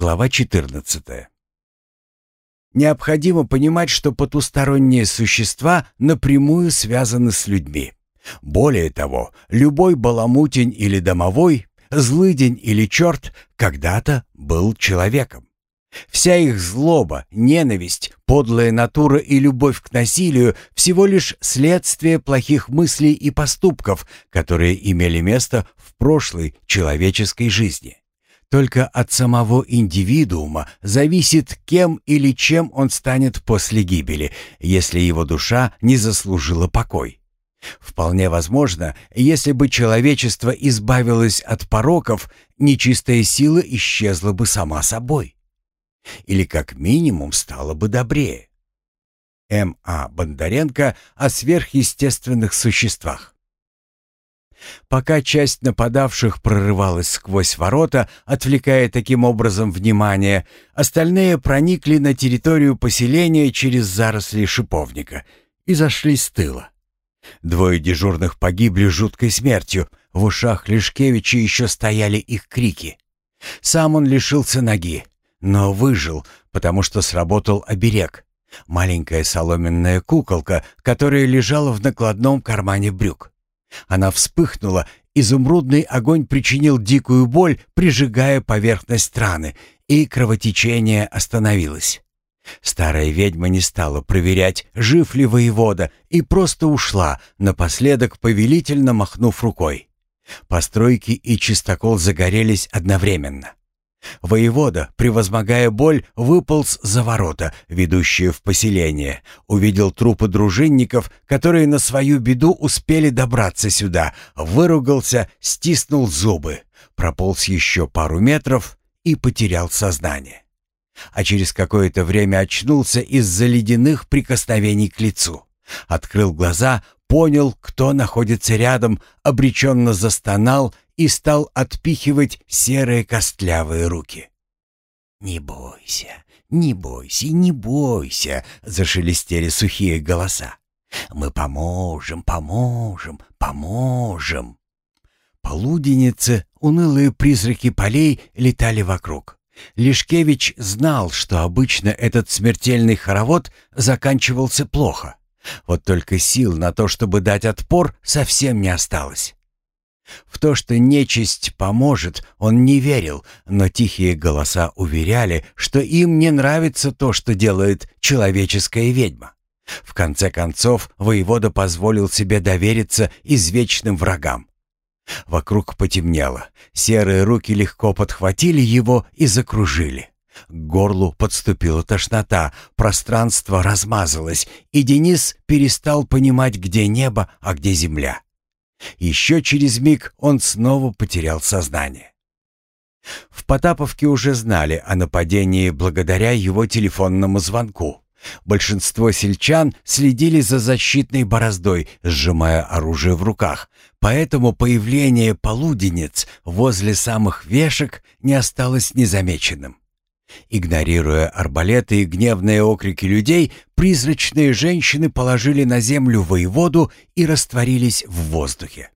глава 14. Необходимо понимать, что потусторонние существа напрямую связаны с людьми. Более того, любой баламутень или домовой, злыдень или черт когда-то был человеком. Вся их злоба, ненависть, подлая натура и любовь к насилию – всего лишь следствие плохих мыслей и поступков, которые имели место в прошлой человеческой жизни. Только от самого индивидуума зависит, кем или чем он станет после гибели, если его душа не заслужила покой. Вполне возможно, если бы человечество избавилось от пороков, нечистая сила исчезла бы сама собой. Или как минимум стала бы добрее. М.А. Бондаренко о сверхъестественных существах. Пока часть нападавших прорывалась сквозь ворота, отвлекая таким образом внимание, остальные проникли на территорию поселения через заросли шиповника и зашли с тыла. Двое дежурных погибли жуткой смертью, в ушах Лешкевича еще стояли их крики. Сам он лишился ноги, но выжил, потому что сработал оберег. Маленькая соломенная куколка, которая лежала в накладном кармане брюк. Она вспыхнула, изумрудный огонь причинил дикую боль, прижигая поверхность раны, и кровотечение остановилось. Старая ведьма не стала проверять, жив ли воевода, и просто ушла, напоследок повелительно махнув рукой. Постройки и чистокол загорелись одновременно. Воевода, превозмогая боль, выполз за ворота, ведущие в поселение, увидел трупы дружинников, которые на свою беду успели добраться сюда, выругался, стиснул зубы, прополз еще пару метров и потерял сознание. А через какое-то время очнулся из-за ледяных прикосновений к лицу. Открыл глаза, понял, кто находится рядом, обреченно застонал и стал отпихивать серые костлявые руки. «Не бойся, не бойся, не бойся», — зашелестели сухие голоса. «Мы поможем, поможем, поможем». Полуденницы, унылые призраки полей летали вокруг. Лешкевич знал, что обычно этот смертельный хоровод заканчивался плохо. Вот только сил на то, чтобы дать отпор, совсем не осталось. В то, что нечисть поможет, он не верил, но тихие голоса уверяли, что им не нравится то, что делает человеческая ведьма. В конце концов, воевода позволил себе довериться извечным врагам. Вокруг потемнело, серые руки легко подхватили его и закружили. К горлу подступила тошнота, пространство размазалось, и Денис перестал понимать, где небо, а где земля. Еще через миг он снова потерял сознание. В Потаповке уже знали о нападении благодаря его телефонному звонку. Большинство сельчан следили за защитной бороздой, сжимая оружие в руках, поэтому появление полуденец возле самых вешек не осталось незамеченным. Игнорируя арбалеты и гневные окрики людей, призрачные женщины положили на землю воеводу и растворились в воздухе.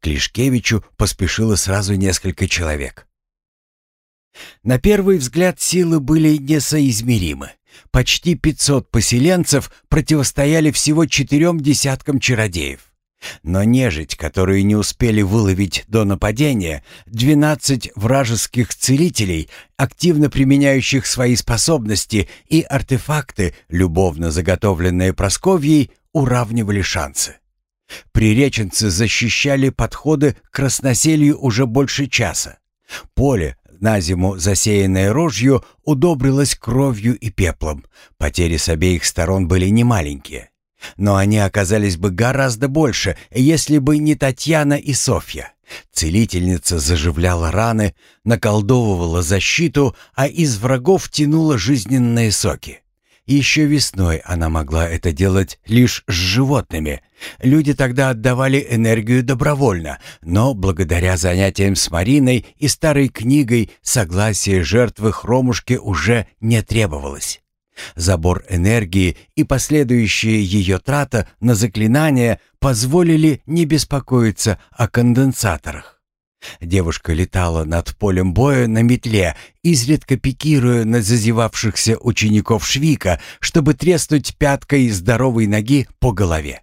К Лишкевичу поспешило сразу несколько человек. На первый взгляд силы были несоизмеримы. Почти 500 поселенцев противостояли всего четырем десяткам чародеев. Но нежить, которую не успели выловить до нападения, 12 вражеских целителей, активно применяющих свои способности и артефакты, любовно заготовленные Просковьей, уравнивали шансы. Приреченцы защищали подходы к красноселью уже больше часа. Поле, на зиму засеянное рожью, удобрилось кровью и пеплом. Потери с обеих сторон были немаленькие. Но они оказались бы гораздо больше, если бы не Татьяна и Софья. Целительница заживляла раны, наколдовывала защиту, а из врагов тянула жизненные соки. Еще весной она могла это делать лишь с животными. Люди тогда отдавали энергию добровольно, но благодаря занятиям с Мариной и старой книгой согласие жертвы хромушки уже не требовалось. Забор энергии и последующая ее трата на заклинания позволили не беспокоиться о конденсаторах. Девушка летала над полем боя на метле, изредка пикируя на зазевавшихся учеников Швика, чтобы треснуть пяткой здоровой ноги по голове.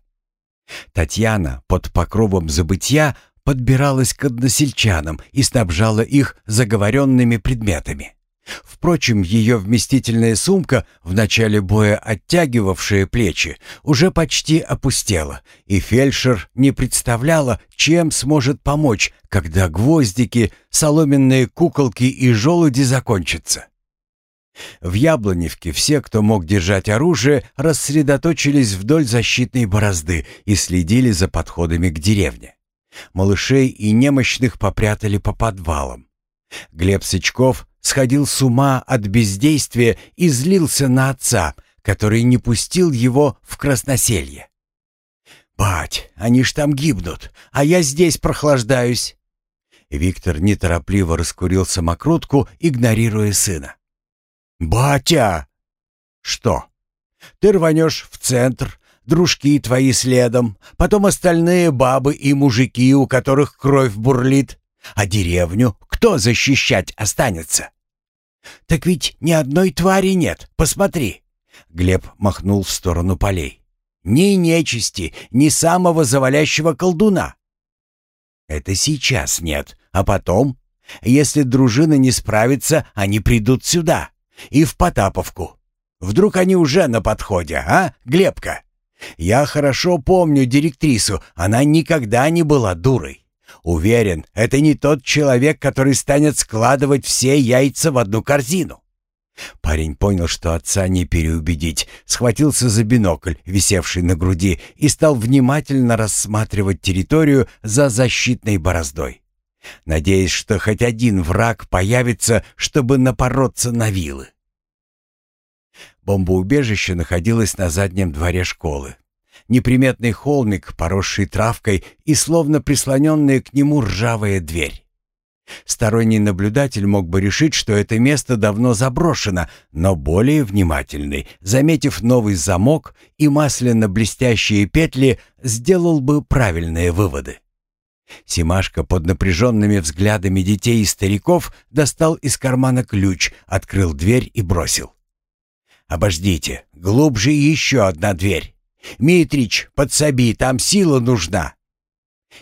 Татьяна под покровом забытья подбиралась к односельчанам и снабжала их заговоренными предметами. Впрочем, ее вместительная сумка, в начале боя оттягивавшая плечи, уже почти опустела, и фельдшер не представляла, чем сможет помочь, когда гвоздики, соломенные куколки и желуди закончатся. В Яблоневке все, кто мог держать оружие, рассредоточились вдоль защитной борозды и следили за подходами к деревне. Малышей и немощных попрятали по подвалам. Глеб Сычков сходил с ума от бездействия и злился на отца, который не пустил его в красноселье. «Бать, они ж там гибнут, а я здесь прохлаждаюсь!» Виктор неторопливо раскурил самокрутку, игнорируя сына. «Батя!» «Что?» «Ты рванешь в центр, дружки твои следом, потом остальные бабы и мужики, у которых кровь бурлит. А деревню кто защищать останется? Так ведь ни одной твари нет, посмотри. Глеб махнул в сторону полей. Ни нечисти, ни самого завалящего колдуна. Это сейчас нет, а потом, если дружина не справится, они придут сюда и в Потаповку. Вдруг они уже на подходе, а, Глебка? Я хорошо помню директрису, она никогда не была дурой. Уверен, это не тот человек, который станет складывать все яйца в одну корзину. Парень понял, что отца не переубедить, схватился за бинокль, висевший на груди, и стал внимательно рассматривать территорию за защитной бороздой. Надеясь, что хоть один враг появится, чтобы напороться на вилы. Бомбоубежище находилось на заднем дворе школы неприметный холмик, поросший травкой и словно прислоненная к нему ржавая дверь. Сторонний наблюдатель мог бы решить, что это место давно заброшено, но более внимательный, заметив новый замок и масляно-блестящие петли, сделал бы правильные выводы. Симашка под напряженными взглядами детей и стариков достал из кармана ключ, открыл дверь и бросил. «Обождите, глубже еще одна дверь». «Митрич, подсоби, там сила нужна!»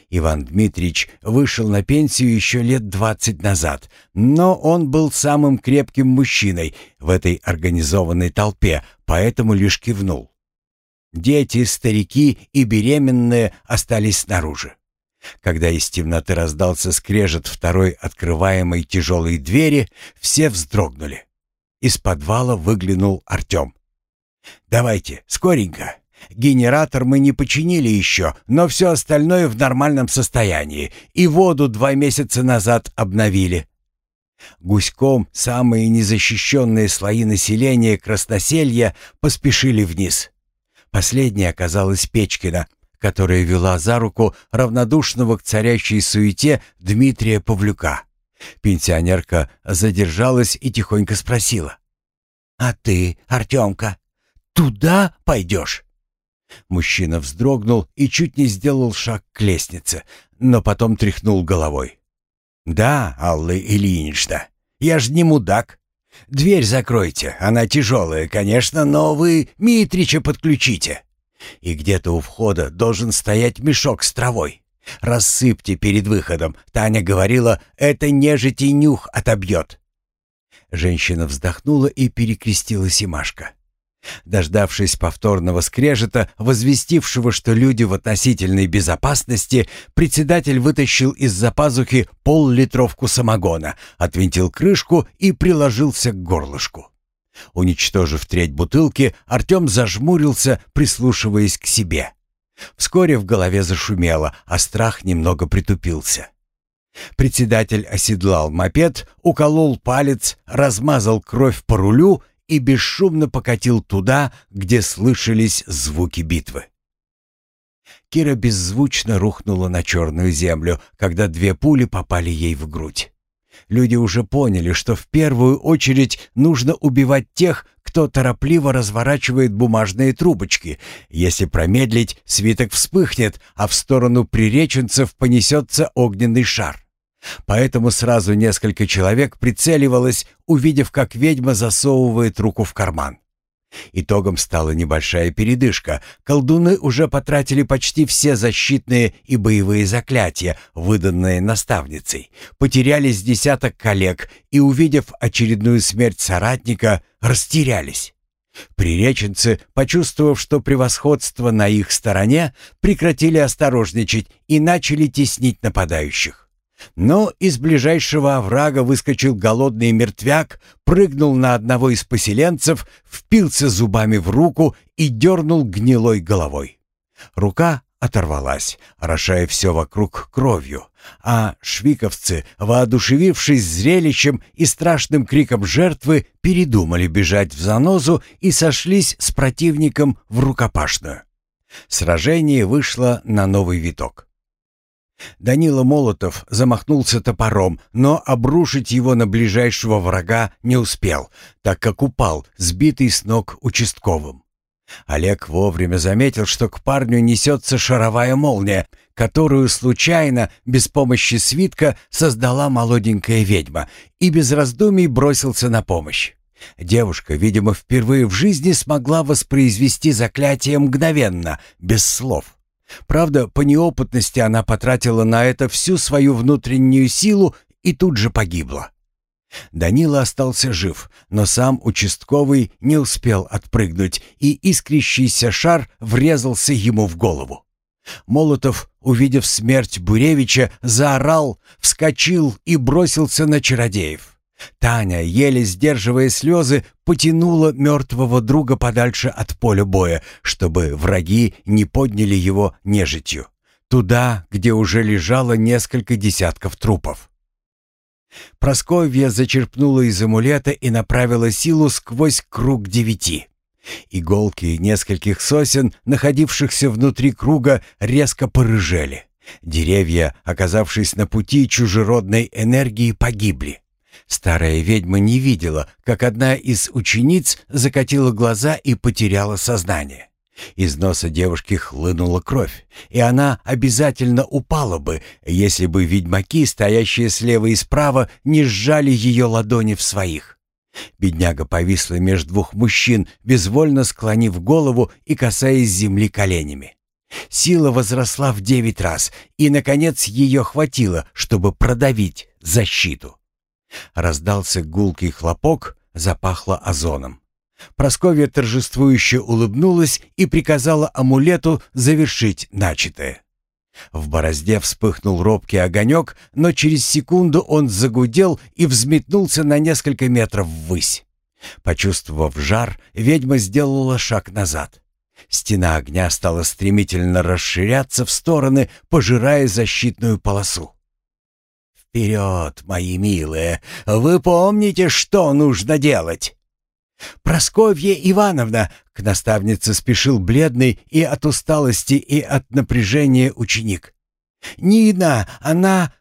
Иван Дмитрич вышел на пенсию еще лет двадцать назад, но он был самым крепким мужчиной в этой организованной толпе, поэтому лишь кивнул. Дети, старики и беременные остались снаружи. Когда из темноты раздался скрежет второй открываемой тяжелой двери, все вздрогнули. Из подвала выглянул Артем. «Давайте, скоренько!» Генератор мы не починили еще, но все остальное в нормальном состоянии, и воду два месяца назад обновили. Гуськом самые незащищенные слои населения Красноселья поспешили вниз. Последняя оказалась Печкина, которая вела за руку равнодушного к царящей суете Дмитрия Павлюка. Пенсионерка задержалась и тихонько спросила. «А ты, Артемка, туда пойдешь?» Мужчина вздрогнул и чуть не сделал шаг к лестнице, но потом тряхнул головой. «Да, Алла Ильинична, я ж не мудак. Дверь закройте, она тяжелая, конечно, но вы Митрича подключите. И где-то у входа должен стоять мешок с травой. Рассыпьте перед выходом. Таня говорила, это нежить и нюх отобьет». Женщина вздохнула и перекрестила Симашка. Дождавшись повторного скрежета, возвестившего, что люди в относительной безопасности, председатель вытащил из-за пазухи пол-литровку самогона, отвинтил крышку и приложился к горлышку. Уничтожив треть бутылки, Артем зажмурился, прислушиваясь к себе. Вскоре в голове зашумело, а страх немного притупился. Председатель оседлал мопед, уколол палец, размазал кровь по рулю и бесшумно покатил туда, где слышались звуки битвы. Кира беззвучно рухнула на черную землю, когда две пули попали ей в грудь. Люди уже поняли, что в первую очередь нужно убивать тех, кто торопливо разворачивает бумажные трубочки. Если промедлить, свиток вспыхнет, а в сторону приреченцев понесется огненный шар. Поэтому сразу несколько человек прицеливалось, увидев, как ведьма засовывает руку в карман. Итогом стала небольшая передышка. Колдуны уже потратили почти все защитные и боевые заклятия, выданные наставницей. Потерялись десяток коллег и, увидев очередную смерть соратника, растерялись. Приреченцы, почувствовав, что превосходство на их стороне, прекратили осторожничать и начали теснить нападающих. Но из ближайшего оврага выскочил голодный мертвяк, прыгнул на одного из поселенцев, впился зубами в руку и дернул гнилой головой. Рука оторвалась, орошая все вокруг кровью, а швиковцы, воодушевившись зрелищем и страшным криком жертвы, передумали бежать в занозу и сошлись с противником в рукопашную. Сражение вышло на новый виток. Данила Молотов замахнулся топором, но обрушить его на ближайшего врага не успел, так как упал, сбитый с ног участковым. Олег вовремя заметил, что к парню несется шаровая молния, которую случайно, без помощи свитка, создала молоденькая ведьма, и без раздумий бросился на помощь. Девушка, видимо, впервые в жизни смогла воспроизвести заклятие мгновенно, без слов. Правда, по неопытности она потратила на это всю свою внутреннюю силу и тут же погибла. Данила остался жив, но сам участковый не успел отпрыгнуть, и искрящийся шар врезался ему в голову. Молотов, увидев смерть Буревича, заорал, вскочил и бросился на чародеев. Таня, еле сдерживая слезы, потянула мертвого друга подальше от поля боя, чтобы враги не подняли его нежитью. Туда, где уже лежало несколько десятков трупов. Просковья зачерпнула из амулета и направила силу сквозь круг девяти. Иголки нескольких сосен, находившихся внутри круга, резко порыжели. Деревья, оказавшись на пути чужеродной энергии, погибли. Старая ведьма не видела, как одна из учениц закатила глаза и потеряла сознание. Из носа девушки хлынула кровь, и она обязательно упала бы, если бы ведьмаки, стоящие слева и справа, не сжали ее ладони в своих. Бедняга повисла между двух мужчин, безвольно склонив голову и касаясь земли коленями. Сила возросла в девять раз, и, наконец, ее хватило, чтобы продавить защиту. Раздался гулкий хлопок, запахло озоном. Просковья торжествующе улыбнулась и приказала амулету завершить начатое. В борозде вспыхнул робкий огонек, но через секунду он загудел и взметнулся на несколько метров ввысь. Почувствовав жар, ведьма сделала шаг назад. Стена огня стала стремительно расширяться в стороны, пожирая защитную полосу. «Вперед, мои милые! Вы помните, что нужно делать?» «Просковья Ивановна!» — к наставнице спешил бледный и от усталости, и от напряжения ученик. «Нина, она...»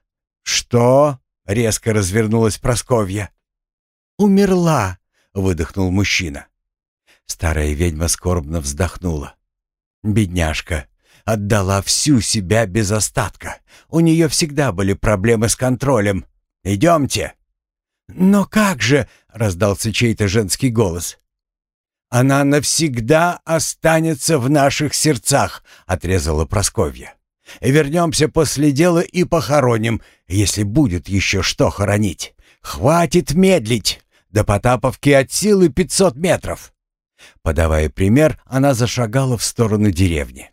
«Что?» — резко развернулась Просковья. «Умерла!» — выдохнул мужчина. Старая ведьма скорбно вздохнула. «Бедняжка! Отдала всю себя без остатка. У нее всегда были проблемы с контролем. Идемте». «Но как же?» — раздался чей-то женский голос. «Она навсегда останется в наших сердцах», — отрезала Просковья. «Вернемся после дела и похороним, если будет еще что хоронить. Хватит медлить. До Потаповки от силы пятьсот метров». Подавая пример, она зашагала в сторону деревни.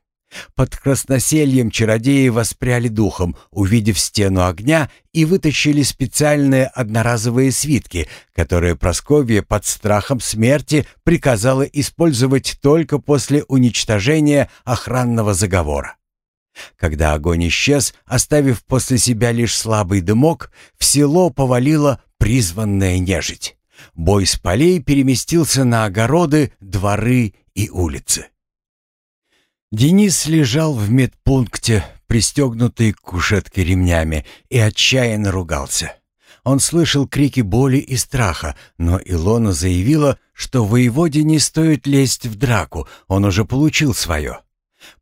Под красносельем чародеи воспряли духом, увидев стену огня, и вытащили специальные одноразовые свитки, которые Просковья под страхом смерти приказала использовать только после уничтожения охранного заговора. Когда огонь исчез, оставив после себя лишь слабый дымок, в село повалила призванная нежить. Бой с полей переместился на огороды, дворы и улицы. Денис лежал в медпункте, пристегнутый к кушетке ремнями, и отчаянно ругался. Он слышал крики боли и страха, но Илона заявила, что воеводе не стоит лезть в драку, он уже получил свое.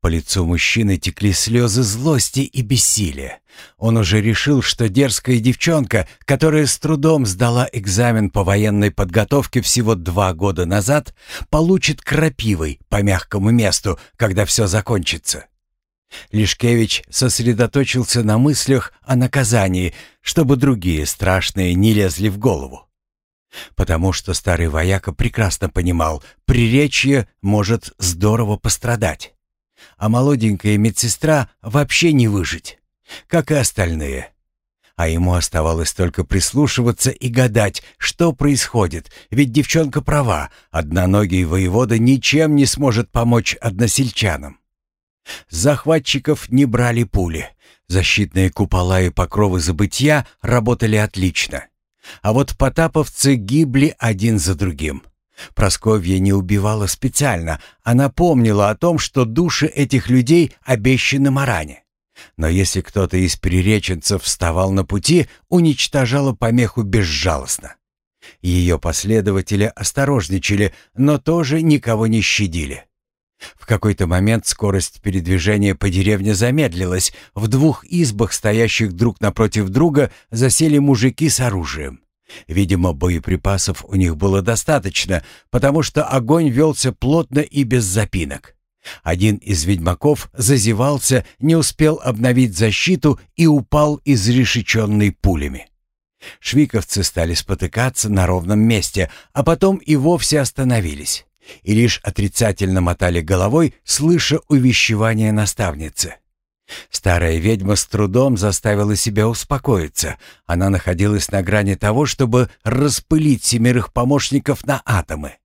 По лицу мужчины текли слезы злости и бессилия. Он уже решил, что дерзкая девчонка, которая с трудом сдала экзамен по военной подготовке всего два года назад, получит крапивой по мягкому месту, когда все закончится. Лишкевич сосредоточился на мыслях о наказании, чтобы другие страшные не лезли в голову. Потому что старый вояка прекрасно понимал, приречье может здорово пострадать а молоденькая медсестра вообще не выжить, как и остальные. А ему оставалось только прислушиваться и гадать, что происходит, ведь девчонка права, одноногий воевода ничем не сможет помочь односельчанам. захватчиков не брали пули, защитные купола и покровы забытья работали отлично. А вот потаповцы гибли один за другим. Просковья не убивала специально, она помнила о том, что души этих людей обещаны Маране. Но если кто-то из приреченцев вставал на пути, уничтожала помеху безжалостно. Ее последователи осторожничали, но тоже никого не щадили. В какой-то момент скорость передвижения по деревне замедлилась. В двух избах, стоящих друг напротив друга, засели мужики с оружием. Видимо, боеприпасов у них было достаточно, потому что огонь велся плотно и без запинок. Один из ведьмаков зазевался, не успел обновить защиту и упал изрешеченный пулями. Швиковцы стали спотыкаться на ровном месте, а потом и вовсе остановились. И лишь отрицательно мотали головой, слыша увещевание наставницы. Старая ведьма с трудом заставила себя успокоиться. Она находилась на грани того, чтобы распылить семерых помощников на атомы.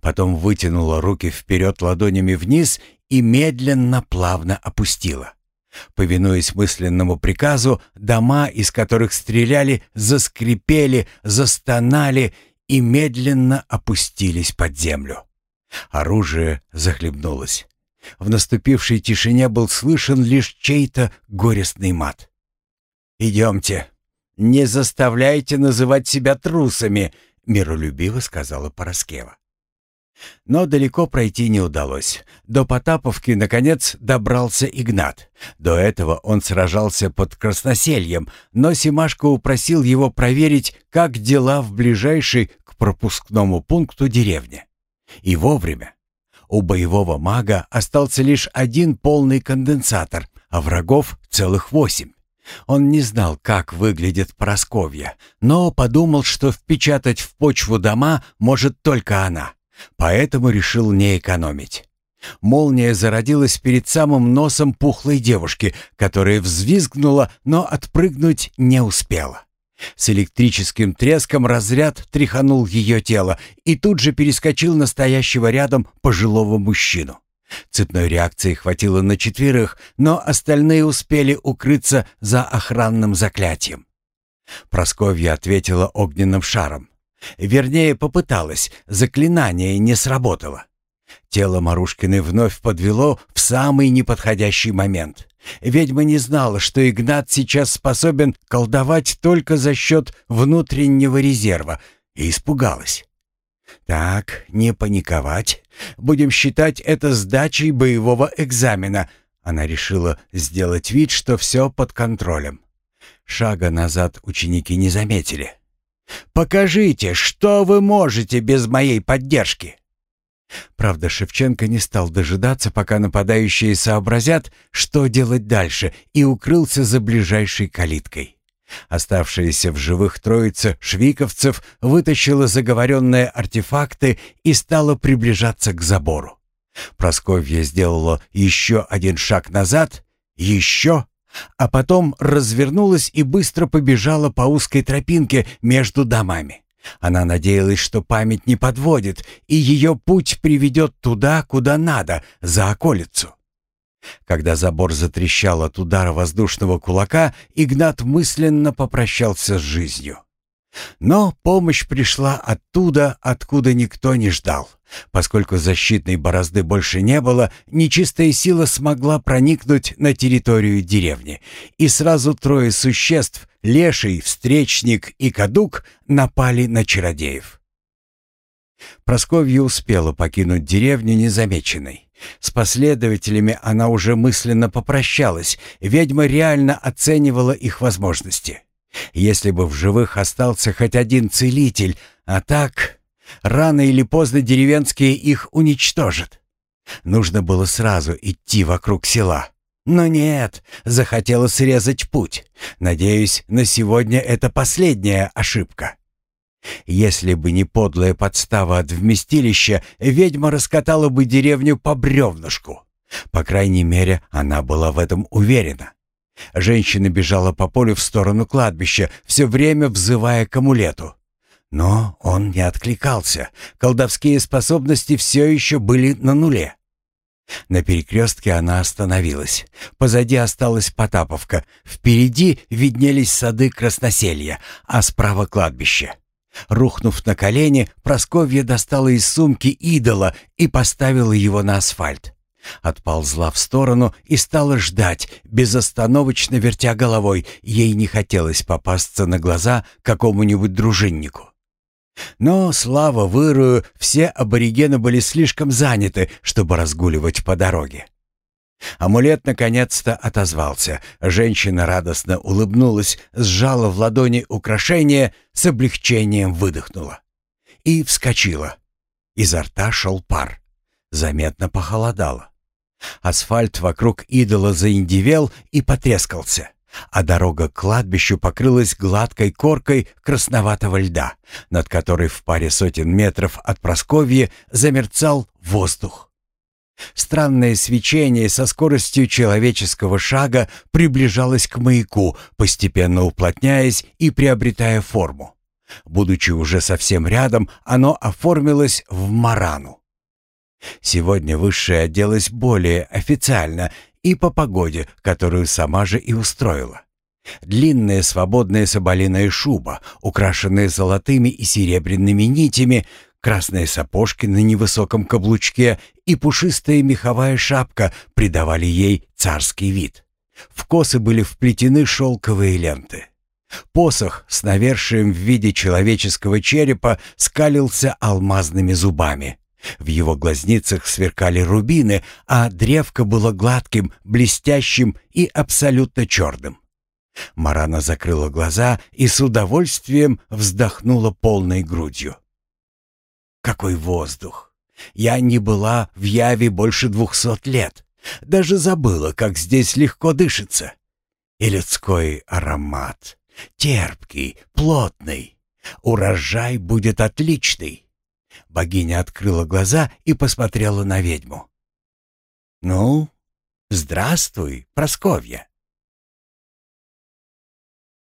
Потом вытянула руки вперед ладонями вниз и медленно, плавно опустила. Повинуясь мысленному приказу, дома, из которых стреляли, заскрипели, застонали и медленно опустились под землю. Оружие захлебнулось. В наступившей тишине был слышен лишь чей-то горестный мат. «Идемте. Не заставляйте называть себя трусами», — миролюбиво сказала Пороскева. Но далеко пройти не удалось. До Потаповки, наконец, добрался Игнат. До этого он сражался под Красносельем, но Симашко упросил его проверить, как дела в ближайшей к пропускному пункту деревне. И вовремя. У боевого мага остался лишь один полный конденсатор, а врагов целых восемь. Он не знал, как выглядит Просковья, но подумал, что впечатать в почву дома может только она, поэтому решил не экономить. Молния зародилась перед самым носом пухлой девушки, которая взвизгнула, но отпрыгнуть не успела. С электрическим треском разряд тряханул ее тело и тут же перескочил на стоящего рядом пожилого мужчину. Цепной реакции хватило на четверых, но остальные успели укрыться за охранным заклятием. Просковья ответила огненным шаром. Вернее, попыталась, заклинание не сработало. Тело Марушкины вновь подвело в самый неподходящий момент. Ведьма не знала, что Игнат сейчас способен колдовать только за счет внутреннего резерва, и испугалась. «Так, не паниковать. Будем считать это сдачей боевого экзамена». Она решила сделать вид, что все под контролем. Шага назад ученики не заметили. «Покажите, что вы можете без моей поддержки!» Правда, Шевченко не стал дожидаться, пока нападающие сообразят, что делать дальше, и укрылся за ближайшей калиткой. Оставшаяся в живых троица швиковцев вытащила заговоренные артефакты и стала приближаться к забору. Просковья сделала еще один шаг назад, еще, а потом развернулась и быстро побежала по узкой тропинке между домами. Она надеялась, что память не подводит, и ее путь приведет туда, куда надо, за околицу. Когда забор затрещал от удара воздушного кулака, Игнат мысленно попрощался с жизнью. Но помощь пришла оттуда, откуда никто не ждал. Поскольку защитной борозды больше не было, нечистая сила смогла проникнуть на территорию деревни, и сразу трое существ — Леший, Встречник и Кадук — напали на чародеев. Просковья успела покинуть деревню незамеченной. С последователями она уже мысленно попрощалась, ведьма реально оценивала их возможности. Если бы в живых остался хоть один целитель, а так, рано или поздно деревенские их уничтожат. Нужно было сразу идти вокруг села. Но нет, захотела срезать путь. Надеюсь, на сегодня это последняя ошибка. Если бы не подлая подстава от вместилища, ведьма раскатала бы деревню по бревнышку. По крайней мере, она была в этом уверена. Женщина бежала по полю в сторону кладбища, все время взывая к амулету. Но он не откликался. Колдовские способности все еще были на нуле. На перекрестке она остановилась. Позади осталась Потаповка. Впереди виднелись сады красноселья, а справа кладбище. Рухнув на колени, Просковья достала из сумки идола и поставила его на асфальт. Отползла в сторону и стала ждать, безостановочно вертя головой. Ей не хотелось попасться на глаза какому-нибудь дружиннику. Но, слава вырую, все аборигены были слишком заняты, чтобы разгуливать по дороге. Амулет наконец-то отозвался. Женщина радостно улыбнулась, сжала в ладони украшение, с облегчением выдохнула. И вскочила. Изо рта шел пар. Заметно похолодало. Асфальт вокруг идола заиндивел и потрескался, а дорога к кладбищу покрылась гладкой коркой красноватого льда, над которой в паре сотен метров от Просковья замерцал воздух. Странное свечение со скоростью человеческого шага приближалось к маяку, постепенно уплотняясь и приобретая форму. Будучи уже совсем рядом, оно оформилось в марану. Сегодня высшая оделась более официально и по погоде, которую сама же и устроила. Длинная свободная соболиная шуба, украшенная золотыми и серебряными нитями, Красные сапожки на невысоком каблучке и пушистая меховая шапка придавали ей царский вид. В косы были вплетены шелковые ленты. Посох с навершием в виде человеческого черепа скалился алмазными зубами. В его глазницах сверкали рубины, а древко было гладким, блестящим и абсолютно черным. Марана закрыла глаза и с удовольствием вздохнула полной грудью. Какой воздух! Я не была в Яве больше двухсот лет. Даже забыла, как здесь легко дышится. И людской аромат. Терпкий, плотный. Урожай будет отличный. Богиня открыла глаза и посмотрела на ведьму. «Ну, здравствуй, Просковья.